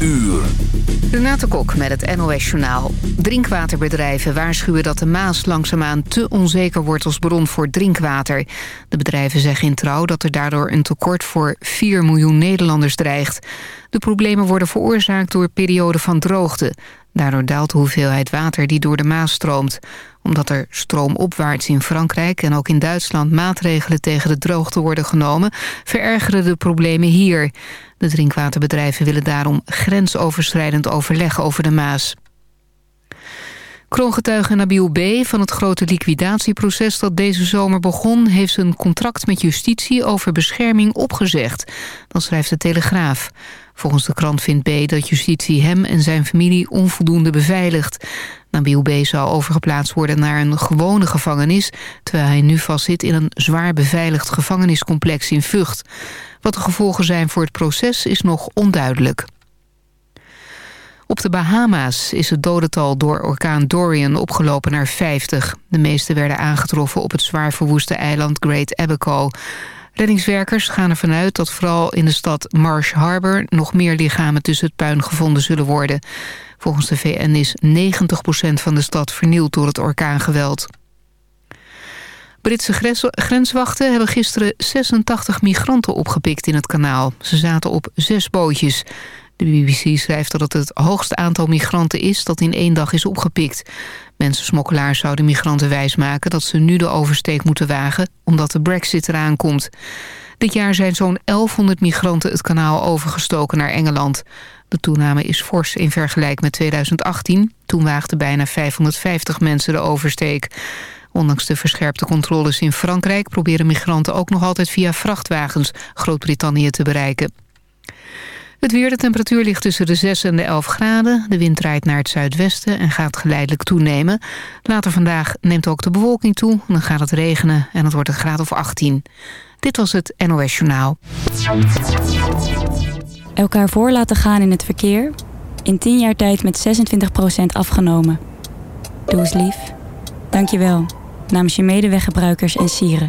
uur. Renate Kok met het NOS Journaal. Drinkwaterbedrijven waarschuwen dat de Maas langzaamaan te onzeker wordt als bron voor drinkwater. De bedrijven zeggen in trouw dat er daardoor een tekort voor 4 miljoen Nederlanders dreigt. De problemen worden veroorzaakt door perioden van droogte. Daardoor daalt de hoeveelheid water die door de Maas stroomt. Omdat er stroomopwaarts in Frankrijk en ook in Duitsland maatregelen tegen de droogte worden genomen, verergeren de problemen hier. De drinkwaterbedrijven willen daarom grensoverschrijdend overleg over de Maas. Kroongetuige Nabil B. van het grote liquidatieproces dat deze zomer begon... heeft zijn contract met justitie over bescherming opgezegd. Dat schrijft de Telegraaf. Volgens de krant vindt B. dat justitie hem en zijn familie onvoldoende beveiligt. Nabil B. zou overgeplaatst worden naar een gewone gevangenis... terwijl hij nu vastzit in een zwaar beveiligd gevangeniscomplex in Vught. Wat de gevolgen zijn voor het proces is nog onduidelijk. Op de Bahama's is het dodental door orkaan Dorian opgelopen naar 50. De meeste werden aangetroffen op het zwaar verwoeste eiland Great Abaco. Reddingswerkers gaan ervan uit dat vooral in de stad Marsh Harbor... nog meer lichamen tussen het puin gevonden zullen worden. Volgens de VN is 90% van de stad vernield door het orkaangeweld. Britse grenswachten hebben gisteren 86 migranten opgepikt in het kanaal. Ze zaten op zes bootjes. De BBC schrijft dat het het hoogste aantal migranten is dat in één dag is opgepikt. Mensensmokkelaars zouden migranten wijsmaken dat ze nu de oversteek moeten wagen omdat de brexit eraan komt. Dit jaar zijn zo'n 1100 migranten het kanaal overgestoken naar Engeland. De toename is fors in vergelijking met 2018. Toen waagden bijna 550 mensen de oversteek. Ondanks de verscherpte controles in Frankrijk... proberen migranten ook nog altijd via vrachtwagens Groot-Brittannië te bereiken. Het weer, de temperatuur ligt tussen de 6 en de 11 graden. De wind draait naar het zuidwesten en gaat geleidelijk toenemen. Later vandaag neemt ook de bewolking toe. Dan gaat het regenen en het wordt een graad of 18. Dit was het NOS Journaal. Elkaar voor laten gaan in het verkeer. In 10 jaar tijd met 26% afgenomen. Doe eens lief. Dank je wel. Namens je medeweggebruikers en sieren.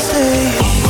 stay.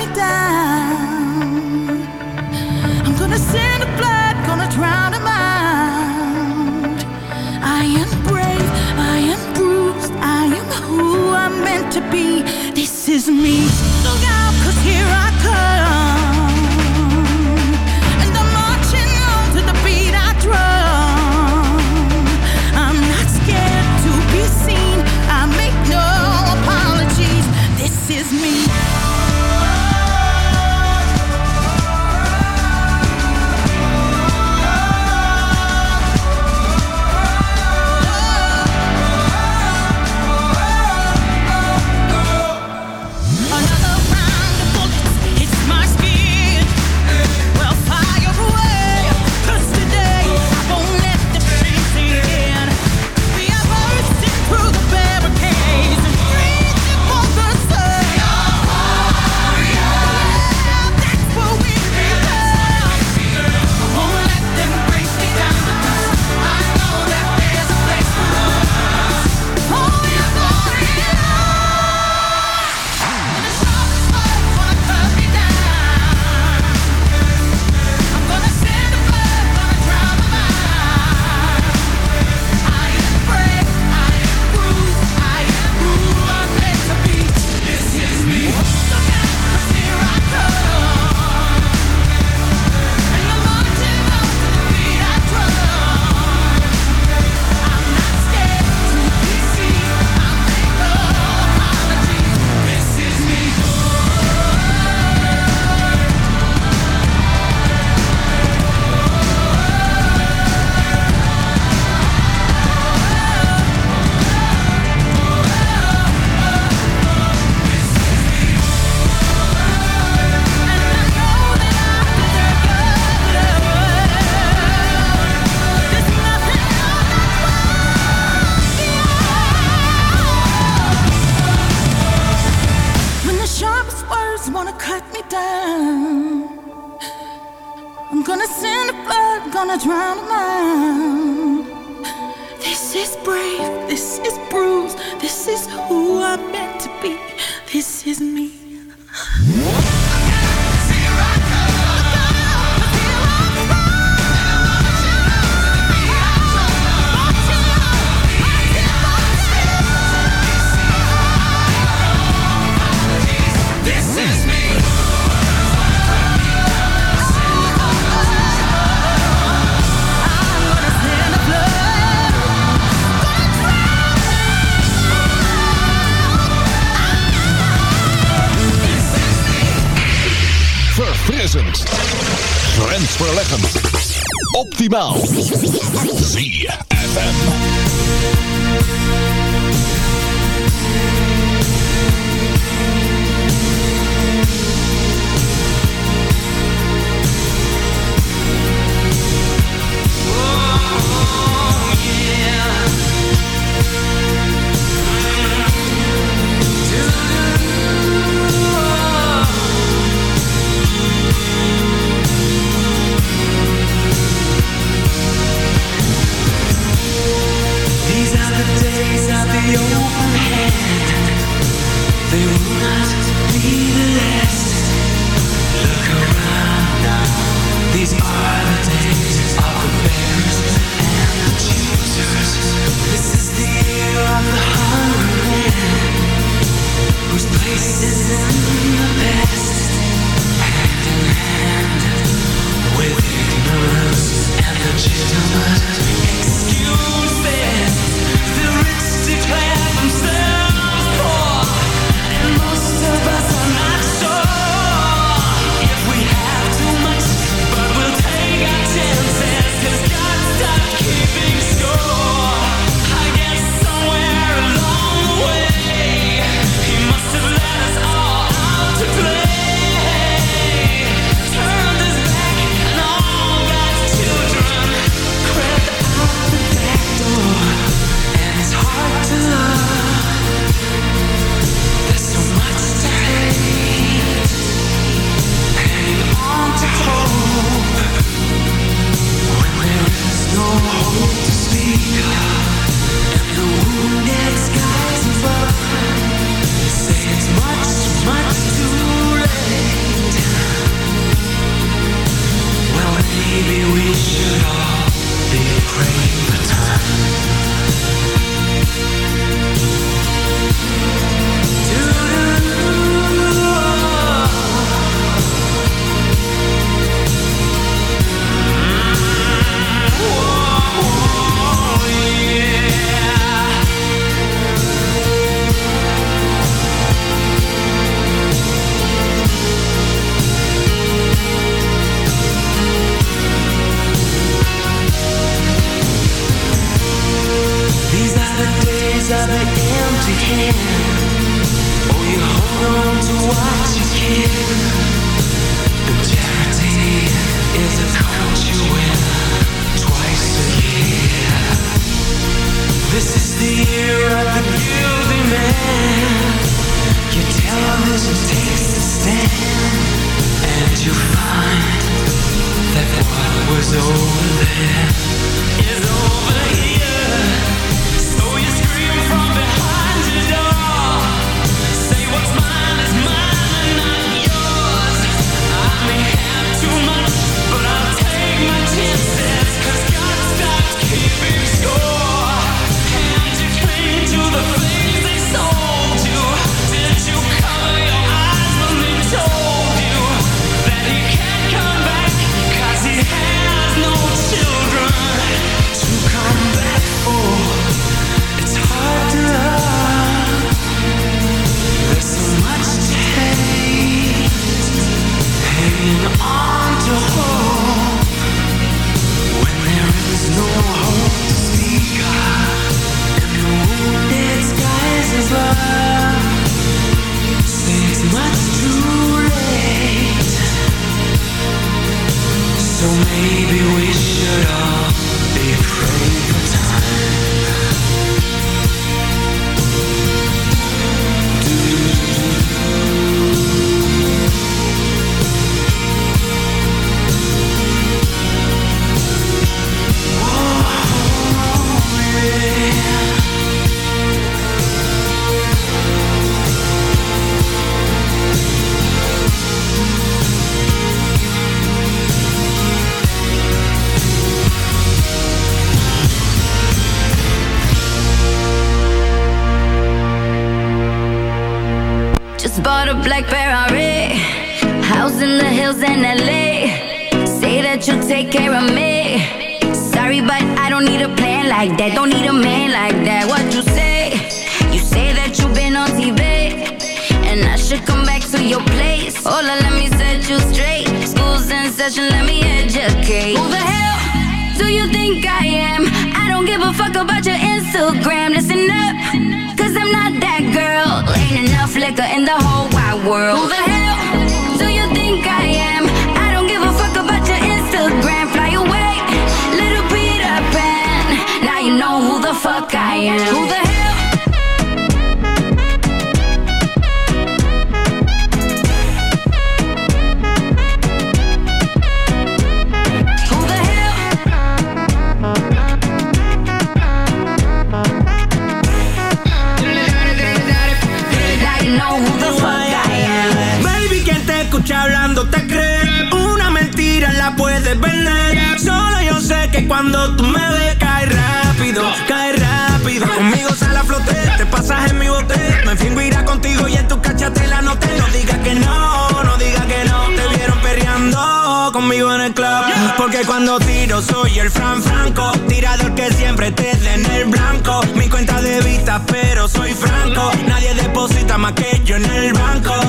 me down. I'm gonna send the blood, gonna drown him out. I am brave, I am bruised, I am who I'm meant to be. This is me.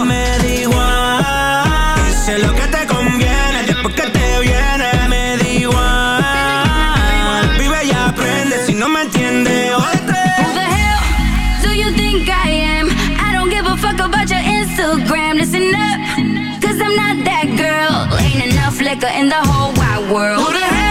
Me da igual. Lo que te conviene, después que te viene. Me da igual. Vive y aprende, si no me entiende. Who the hell do you think I am? I don't give a fuck about your Instagram. Listen up, cause I'm not that girl. Ain't enough liquor in the whole wide world. Who the hell?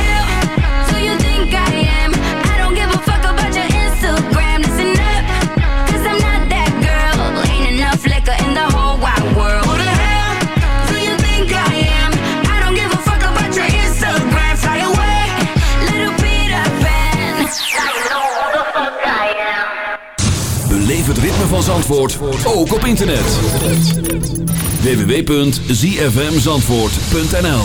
van Zandvoort ook op internet. www.zfmzandvoort.nl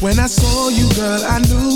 When I saw you, girl, I knew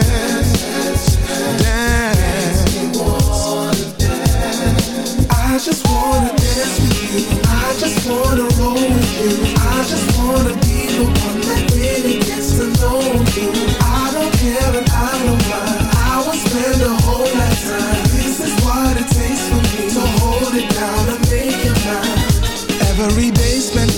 just wanna dance with you. I just wanna roll with you. I just wanna be the one that really gets to know you. I don't care and I don't mind. I will spend a whole lifetime. This is what it takes for me to hold it down and make it mine. Every day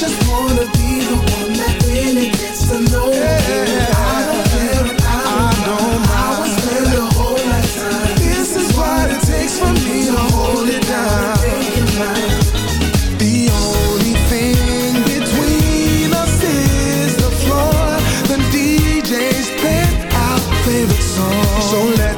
just wanna be the one that really gets to know you. I don't care and I don't mind I will spend a whole lifetime This is what it takes for me to hold it down. The only thing between us is the floor. The DJ's favorite song. So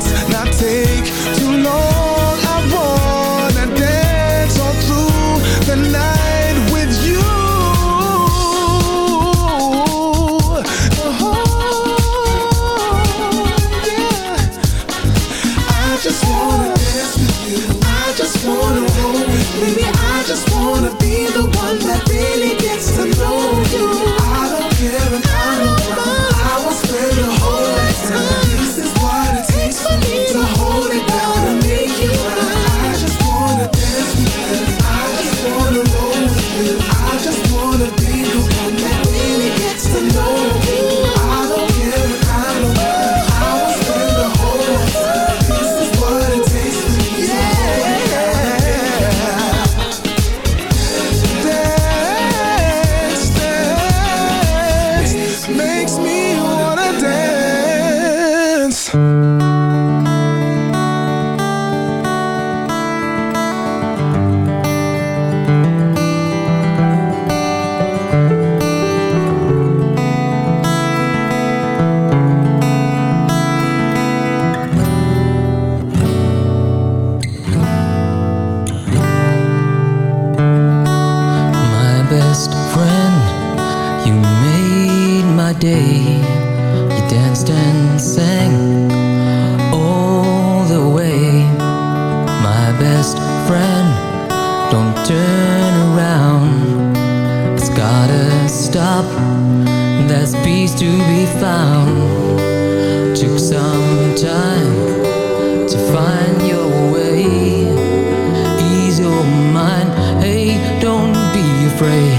afraid.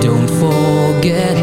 Don't forget,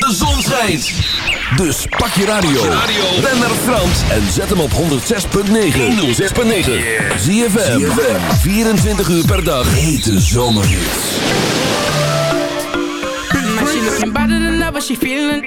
want de zon schijnt. Dus pak je radio, ren naar Frans en zet hem op 106.9. 106.9. Zie je 24 uur per dag. Hete zomerhits. Man, she looking better than ever, she feeling.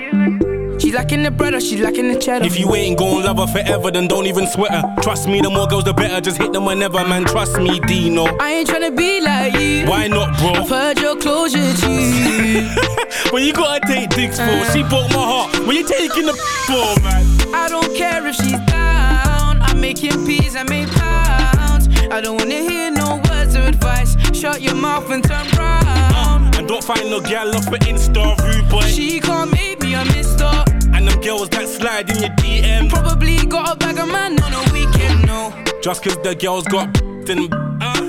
She lacking the bread or she lacking the cheddar. If you ain't gon' love her forever, then don't even sweat her. Trust me, the more girls, the better. Just hit them whenever, man. Trust me, Dino. I ain't tryna be like you. Why not, bro? I've heard your closure, G. when you gotta take dicks for, she broke my heart. When you taking the for, man? I don't care if she's down. I'm making peas, I make pounds. I don't wanna hear no words of advice. Shut your mouth and turn round. And don't find no gal off an Insta rude boy. She can't make me a mister. And them girls that slide in your DM. Probably got a bag of man on a weekend, no. Just cause the girls got then uh,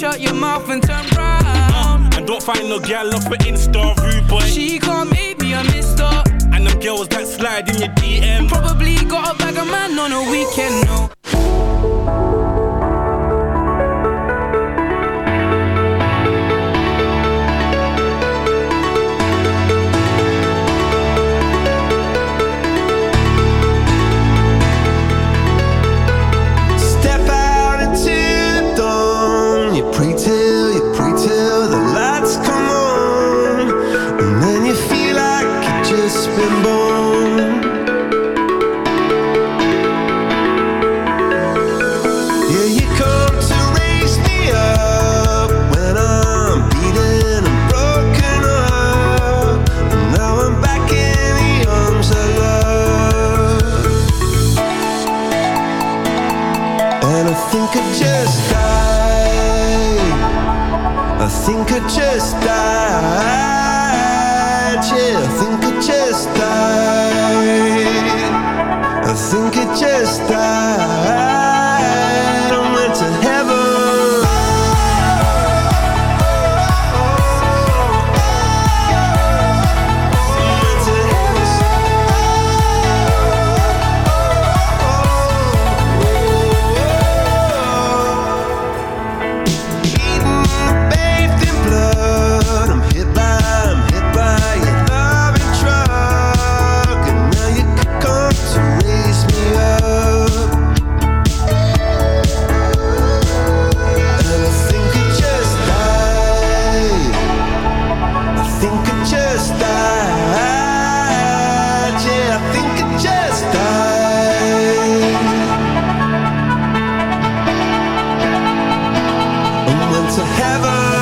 Shut your mouth and turn round. Uh, and don't find no gal off an Insta rude boy. She can't make me a mister. And them girls that slide in your DM. Probably got a bag of man on a weekend, no. to heaven.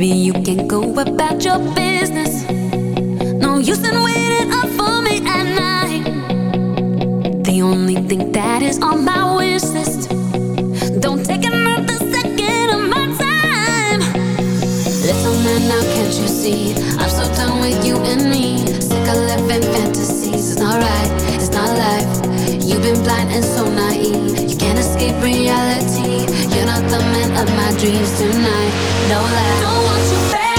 Maybe you can go about your business. No use in waiting up for me at night. The only thing that is on my wish list. Don't take another second of my time. Little man, now can't you see? I'm so done with you and me. Sick of living fantasies. It's not right. It's not life. You've been blind and so naive. You can't escape reality the man of my dreams tonight. No lie. Don't want you back.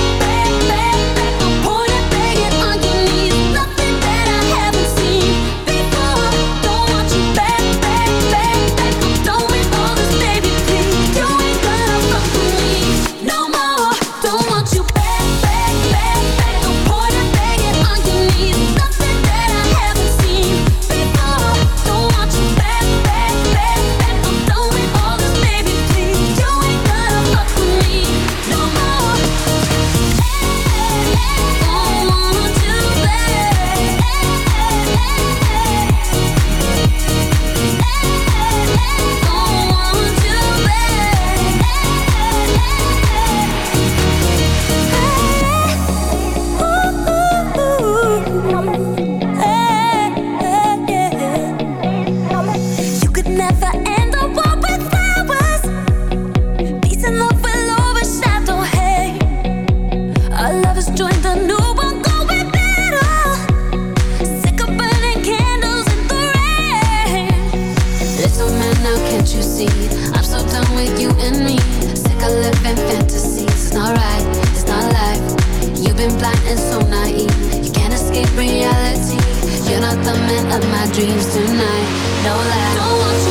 of my dreams tonight. No lie. Don't want you